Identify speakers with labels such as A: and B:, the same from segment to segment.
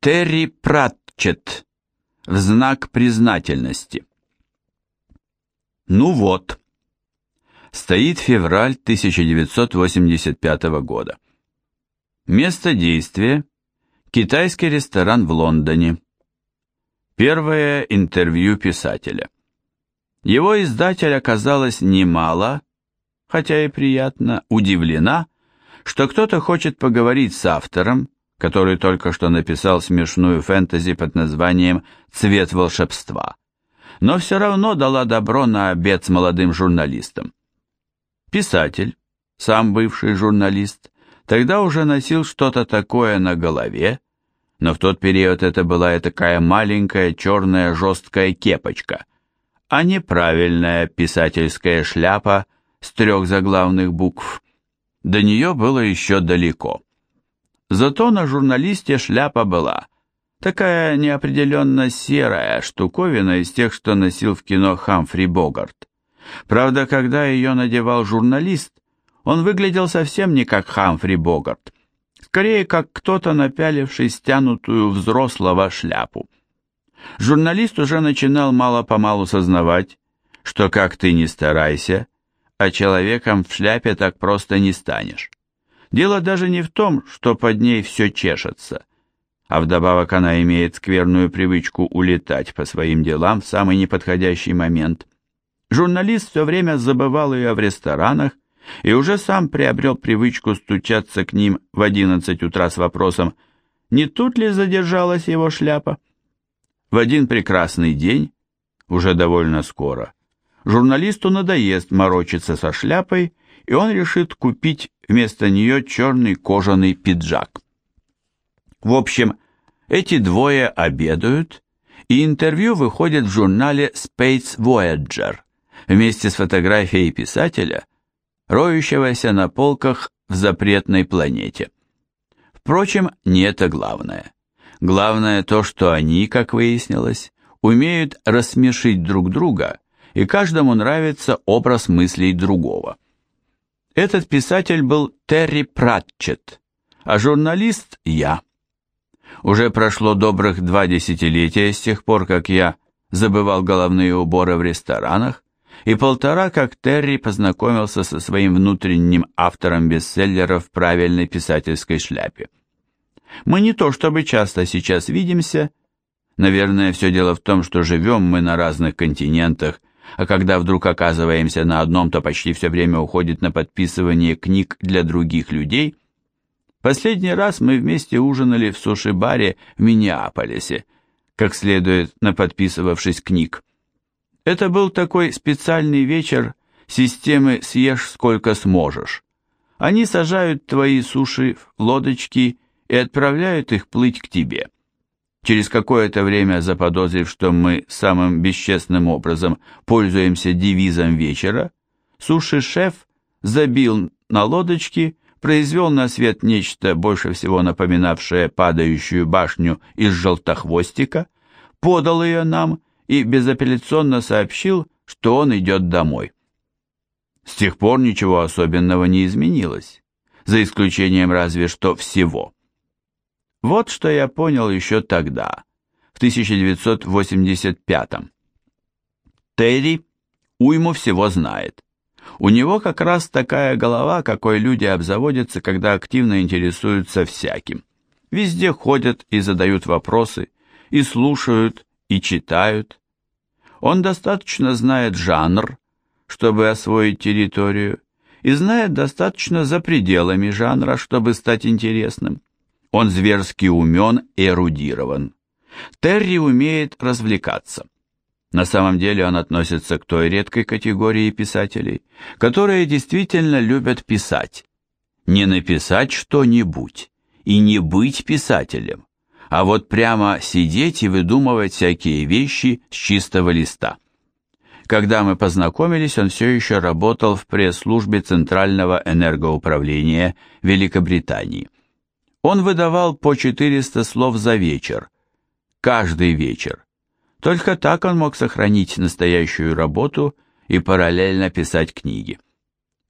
A: Терри Пратчет в знак признательности. Ну вот. Стоит февраль 1985 года. Место действия – китайский ресторан в Лондоне. Первое интервью писателя. Его издатель оказалась немало, хотя и приятно, удивлена, что кто-то хочет поговорить с автором, который только что написал смешную фэнтези под названием «Цвет волшебства», но все равно дала добро на обед с молодым журналистом. Писатель, сам бывший журналист, тогда уже носил что-то такое на голове, но в тот период это была такая маленькая черная жесткая кепочка, а не правильная писательская шляпа с трех заглавных букв. До нее было еще далеко. Зато на журналисте шляпа была. Такая неопределенно серая штуковина из тех, что носил в кино Хамфри Богарт. Правда, когда ее надевал журналист, он выглядел совсем не как Хамфри Богарт. Скорее, как кто-то, напяливший стянутую взрослого шляпу. Журналист уже начинал мало-помалу сознавать, что как ты ни старайся, а человеком в шляпе так просто не станешь. Дело даже не в том, что под ней все чешется, а вдобавок она имеет скверную привычку улетать по своим делам в самый неподходящий момент. Журналист все время забывал ее в ресторанах и уже сам приобрел привычку стучаться к ним в одиннадцать утра с вопросом, не тут ли задержалась его шляпа? В один прекрасный день, уже довольно скоро, журналисту надоест морочиться со шляпой, и он решит купить вместо нее черный кожаный пиджак. В общем, эти двое обедают, и интервью выходит в журнале Space Voyager вместе с фотографией писателя, роющегося на полках в запретной планете. Впрочем, не это главное. Главное то, что они, как выяснилось, умеют рассмешить друг друга, и каждому нравится образ мыслей другого. Этот писатель был Терри Пратчет, а журналист – я. Уже прошло добрых два десятилетия с тех пор, как я забывал головные уборы в ресторанах, и полтора, как Терри познакомился со своим внутренним автором бестселлера в правильной писательской шляпе. Мы не то чтобы часто сейчас видимся, наверное, все дело в том, что живем мы на разных континентах а когда вдруг оказываемся на одном, то почти все время уходит на подписывание книг для других людей. Последний раз мы вместе ужинали в суши-баре в Миннеаполисе, как следует наподписывавшись книг. Это был такой специальный вечер системы «Съешь сколько сможешь». Они сажают твои суши в лодочки и отправляют их плыть к тебе. Через какое-то время, заподозрив, что мы самым бесчестным образом пользуемся девизом вечера, суши-шеф забил на лодочки, произвел на свет нечто больше всего напоминавшее падающую башню из желтохвостика, подал ее нам и безапелляционно сообщил, что он идет домой. С тех пор ничего особенного не изменилось, за исключением разве что всего. Вот что я понял еще тогда, в 1985 -м. Терри уйму всего знает. У него как раз такая голова, какой люди обзаводятся, когда активно интересуются всяким. Везде ходят и задают вопросы, и слушают, и читают. Он достаточно знает жанр, чтобы освоить территорию, и знает достаточно за пределами жанра, чтобы стать интересным. Он зверски умен и эрудирован. Терри умеет развлекаться. На самом деле он относится к той редкой категории писателей, которые действительно любят писать. Не написать что-нибудь и не быть писателем, а вот прямо сидеть и выдумывать всякие вещи с чистого листа. Когда мы познакомились, он все еще работал в пресс-службе Центрального энергоуправления Великобритании. Он выдавал по 400 слов за вечер, каждый вечер. Только так он мог сохранить настоящую работу и параллельно писать книги.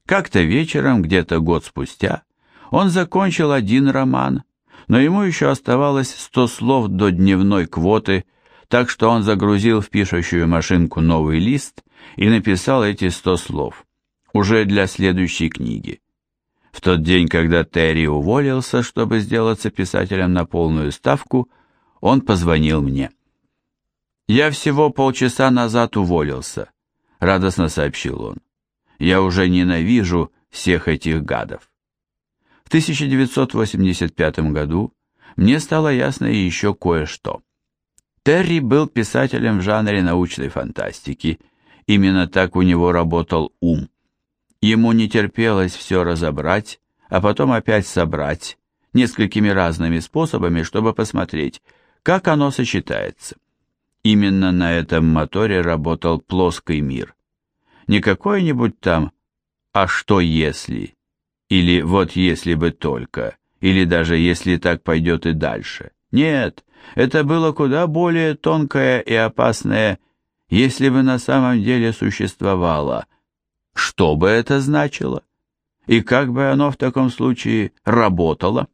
A: Как-то вечером, где-то год спустя, он закончил один роман, но ему еще оставалось 100 слов до дневной квоты, так что он загрузил в пишущую машинку новый лист и написал эти 100 слов, уже для следующей книги. В тот день, когда Терри уволился, чтобы сделаться писателем на полную ставку, он позвонил мне. «Я всего полчаса назад уволился», — радостно сообщил он. «Я уже ненавижу всех этих гадов». В 1985 году мне стало ясно еще кое-что. Терри был писателем в жанре научной фантастики, именно так у него работал ум. Ему не терпелось все разобрать, а потом опять собрать, несколькими разными способами, чтобы посмотреть, как оно сочетается. Именно на этом моторе работал плоский мир. Не какой-нибудь там «а что если?» или «вот если бы только», или даже «если так пойдет и дальше». Нет, это было куда более тонкое и опасное «если бы на самом деле существовало». Что бы это значило? И как бы оно в таком случае работало?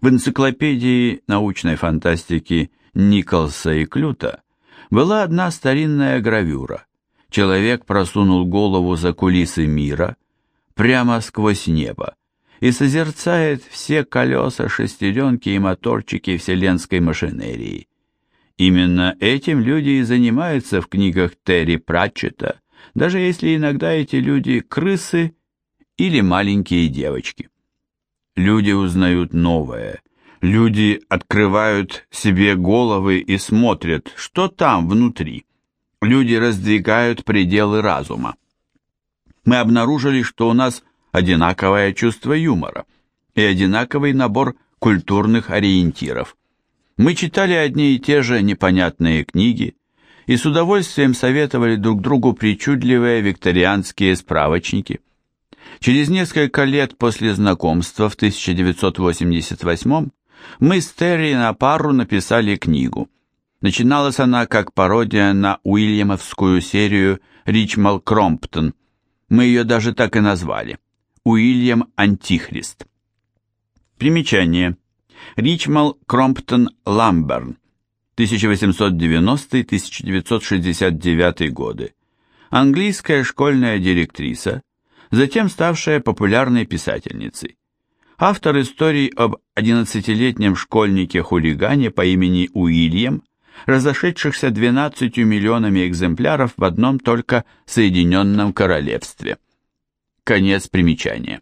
A: В энциклопедии научной фантастики Николса и Клюта была одна старинная гравюра. Человек просунул голову за кулисы мира, прямо сквозь небо, и созерцает все колеса, шестеренки и моторчики вселенской машинерии. Именно этим люди и занимаются в книгах Терри Пратчета, даже если иногда эти люди крысы или маленькие девочки. Люди узнают новое, люди открывают себе головы и смотрят, что там внутри. Люди раздвигают пределы разума. Мы обнаружили, что у нас одинаковое чувство юмора и одинаковый набор культурных ориентиров. Мы читали одни и те же непонятные книги и с удовольствием советовали друг другу причудливые викторианские справочники – Через несколько лет после знакомства в 1988 мы с Терри на пару написали книгу. Начиналась она как пародия на Уильямовскую серию «Ричмал Кромптон». Мы ее даже так и назвали. «Уильям Антихрист». Примечание. Ричмал Кромптон Ламберн. 1890-1969 годы. Английская школьная директриса – затем ставшая популярной писательницей. Автор историй об 11-летнем школьнике-хулигане по имени Уильям, разошедшихся 12 миллионами экземпляров в одном только Соединенном Королевстве. Конец примечания.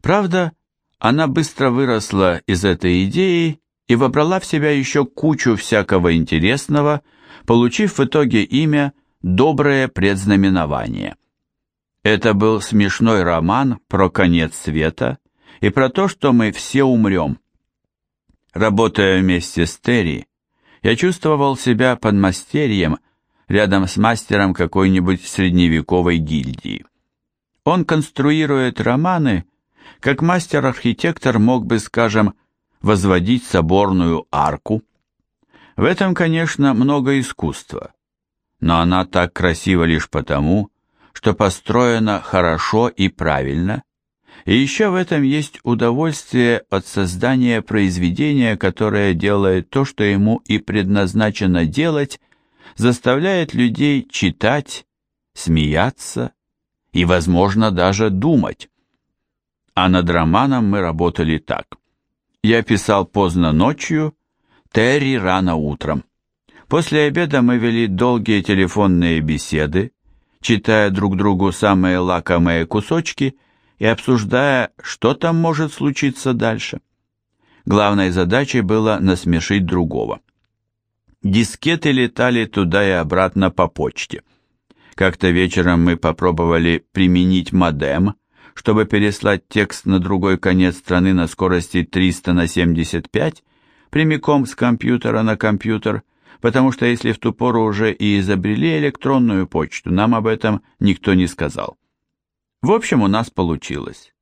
A: Правда, она быстро выросла из этой идеи и вобрала в себя еще кучу всякого интересного, получив в итоге имя «Доброе предзнаменование». Это был смешной роман про конец света и про то, что мы все умрем. Работая вместе с Терри, я чувствовал себя подмастерьем рядом с мастером какой-нибудь средневековой гильдии. Он конструирует романы, как мастер-архитектор мог бы, скажем, возводить соборную арку. В этом, конечно, много искусства, но она так красива лишь потому, что построено хорошо и правильно, и еще в этом есть удовольствие от создания произведения, которое делает то, что ему и предназначено делать, заставляет людей читать, смеяться и, возможно, даже думать. А над романом мы работали так. Я писал поздно ночью, Терри рано утром. После обеда мы вели долгие телефонные беседы, читая друг другу самые лакомые кусочки и обсуждая, что там может случиться дальше. Главной задачей было насмешить другого. Дискеты летали туда и обратно по почте. Как-то вечером мы попробовали применить модем, чтобы переслать текст на другой конец страны на скорости 300 на 75, прямиком с компьютера на компьютер, потому что если в ту пору уже и изобрели электронную почту, нам об этом никто не сказал. В общем, у нас получилось.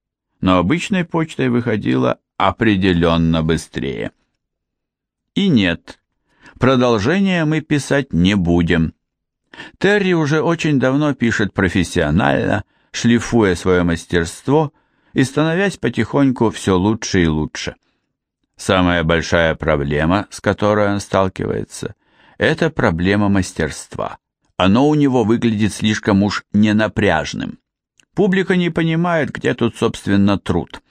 A: Но обычной почтой выходило определенно быстрее. И нет, продолжение мы писать не будем. Терри уже очень давно пишет профессионально, шлифуя свое мастерство и становясь потихоньку все лучше и лучше. Самая большая проблема, с которой он сталкивается, это проблема мастерства. Оно у него выглядит слишком уж ненапряжным. Публика не понимает, где тут, собственно, труд.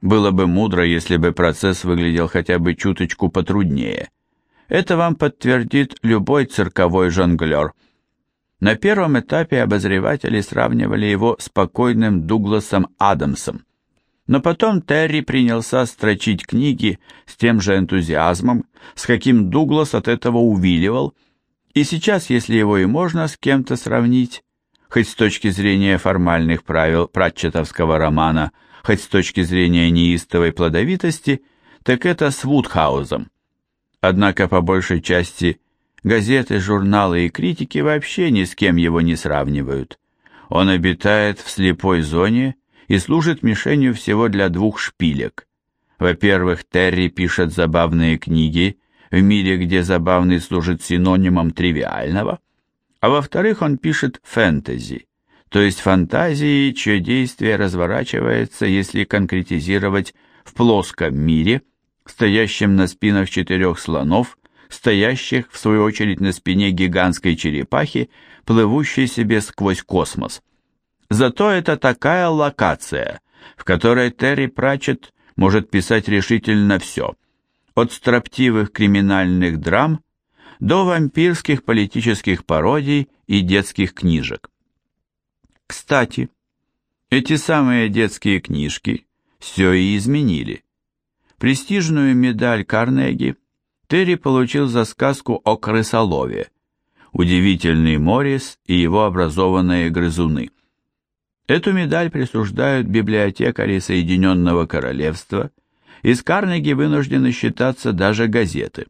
A: Было бы мудро, если бы процесс выглядел хотя бы чуточку потруднее. Это вам подтвердит любой цирковой жонглер. На первом этапе обозреватели сравнивали его с покойным Дугласом Адамсом. Но потом Терри принялся строчить книги с тем же энтузиазмом, с каким Дуглас от этого увиливал, и сейчас, если его и можно с кем-то сравнить, хоть с точки зрения формальных правил пратчетовского романа, хоть с точки зрения неистовой плодовитости, так это с Вудхаузом. Однако по большей части газеты, журналы и критики вообще ни с кем его не сравнивают. Он обитает в слепой зоне и служит мишенью всего для двух шпилек. Во-первых, Терри пишет забавные книги в мире, где забавный служит синонимом тривиального, а во-вторых, он пишет фэнтези, то есть фантазии, чье действие разворачивается, если конкретизировать, в плоском мире, стоящем на спинах четырех слонов, стоящих, в свою очередь, на спине гигантской черепахи, плывущей себе сквозь космос. Зато это такая локация, в которой Терри Пратчетт может писать решительно все, от строптивых криминальных драм до вампирских политических пародий и детских книжек. Кстати, эти самые детские книжки все и изменили. Престижную медаль Карнеги Терри получил за сказку о крысолове, удивительный Моррис и его образованные грызуны. Эту медаль присуждают библиотекари Соединенного Королевства, и с Карнеги вынуждены считаться даже газеты.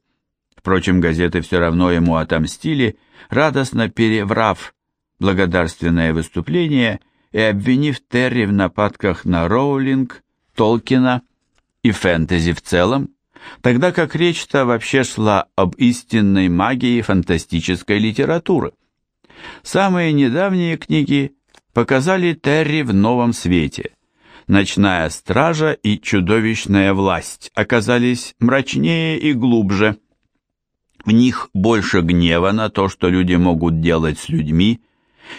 A: Впрочем, газеты все равно ему отомстили, радостно переврав благодарственное выступление и обвинив Терри в нападках на Роулинг, Толкина и фэнтези в целом, тогда как речь-то вообще шла об истинной магии фантастической литературы. Самые недавние книги показали Терри в новом свете. Ночная стража и чудовищная власть оказались мрачнее и глубже. В них больше гнева на то, что люди могут делать с людьми,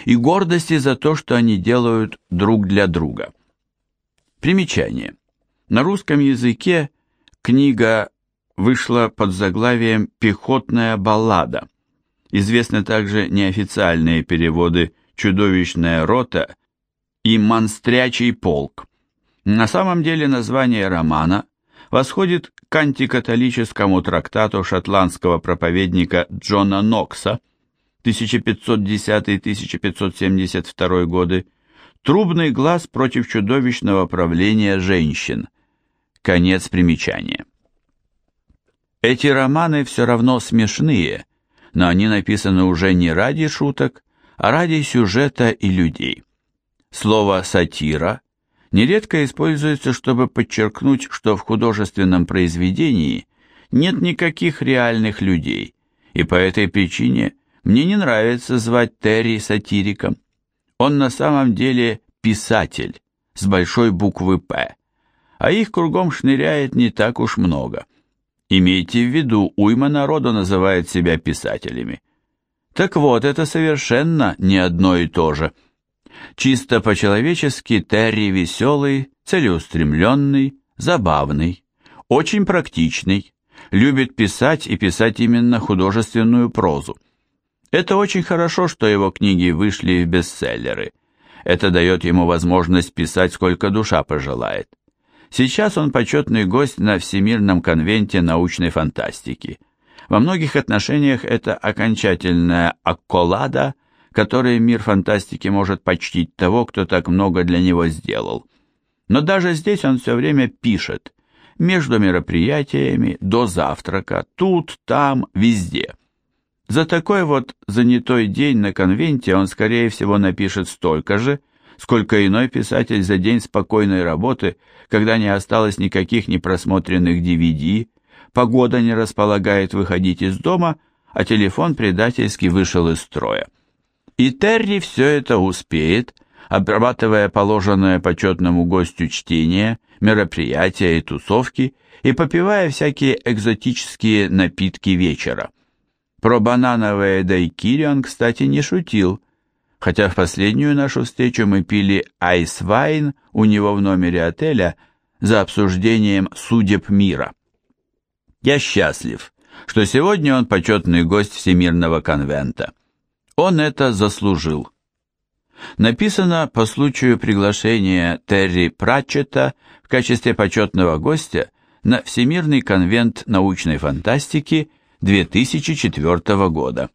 A: и гордости за то, что они делают друг для друга. Примечание. На русском языке книга вышла под заглавием «Пехотная баллада». Известны также неофициальные переводы чудовищная рота и монстрячий полк. На самом деле название романа восходит к антикатолическому трактату шотландского проповедника Джона Нокса 1510-1572 годы «Трубный глаз против чудовищного правления женщин». Конец примечания. Эти романы все равно смешные, но они написаны уже не ради шуток, а ради сюжета и людей. Слово «сатира» нередко используется, чтобы подчеркнуть, что в художественном произведении нет никаких реальных людей, и по этой причине мне не нравится звать Терри сатириком. Он на самом деле писатель с большой буквы «П», а их кругом шныряет не так уж много. Имейте в виду, уйма народу называет себя писателями. Так вот, это совершенно не одно и то же. Чисто по-человечески Терри веселый, целеустремленный, забавный, очень практичный, любит писать и писать именно художественную прозу. Это очень хорошо, что его книги вышли в бестселлеры. Это дает ему возможность писать сколько душа пожелает. Сейчас он почетный гость на Всемирном конвенте научной фантастики – во многих отношениях это окончательная акколада, которой мир фантастики может почтить того, кто так много для него сделал. Но даже здесь он все время пишет, между мероприятиями, до завтрака, тут, там, везде. За такой вот занятой день на конвенте он, скорее всего, напишет столько же, сколько иной писатель за день спокойной работы, когда не осталось никаких непросмотренных DVD, погода не располагает выходить из дома, а телефон предательски вышел из строя. И Терри все это успеет, обрабатывая положенное почетному гостю чтение, мероприятия и тусовки и попивая всякие экзотические напитки вечера. Про банановые дайкири он, кстати, не шутил, хотя в последнюю нашу встречу мы пили айсвайн у него в номере отеля за обсуждением судеб мира. Я счастлив, что сегодня он почетный гость Всемирного конвента. Он это заслужил. Написано по случаю приглашения Терри Пратчета в качестве почетного гостя на Всемирный конвент научной фантастики 2004 года.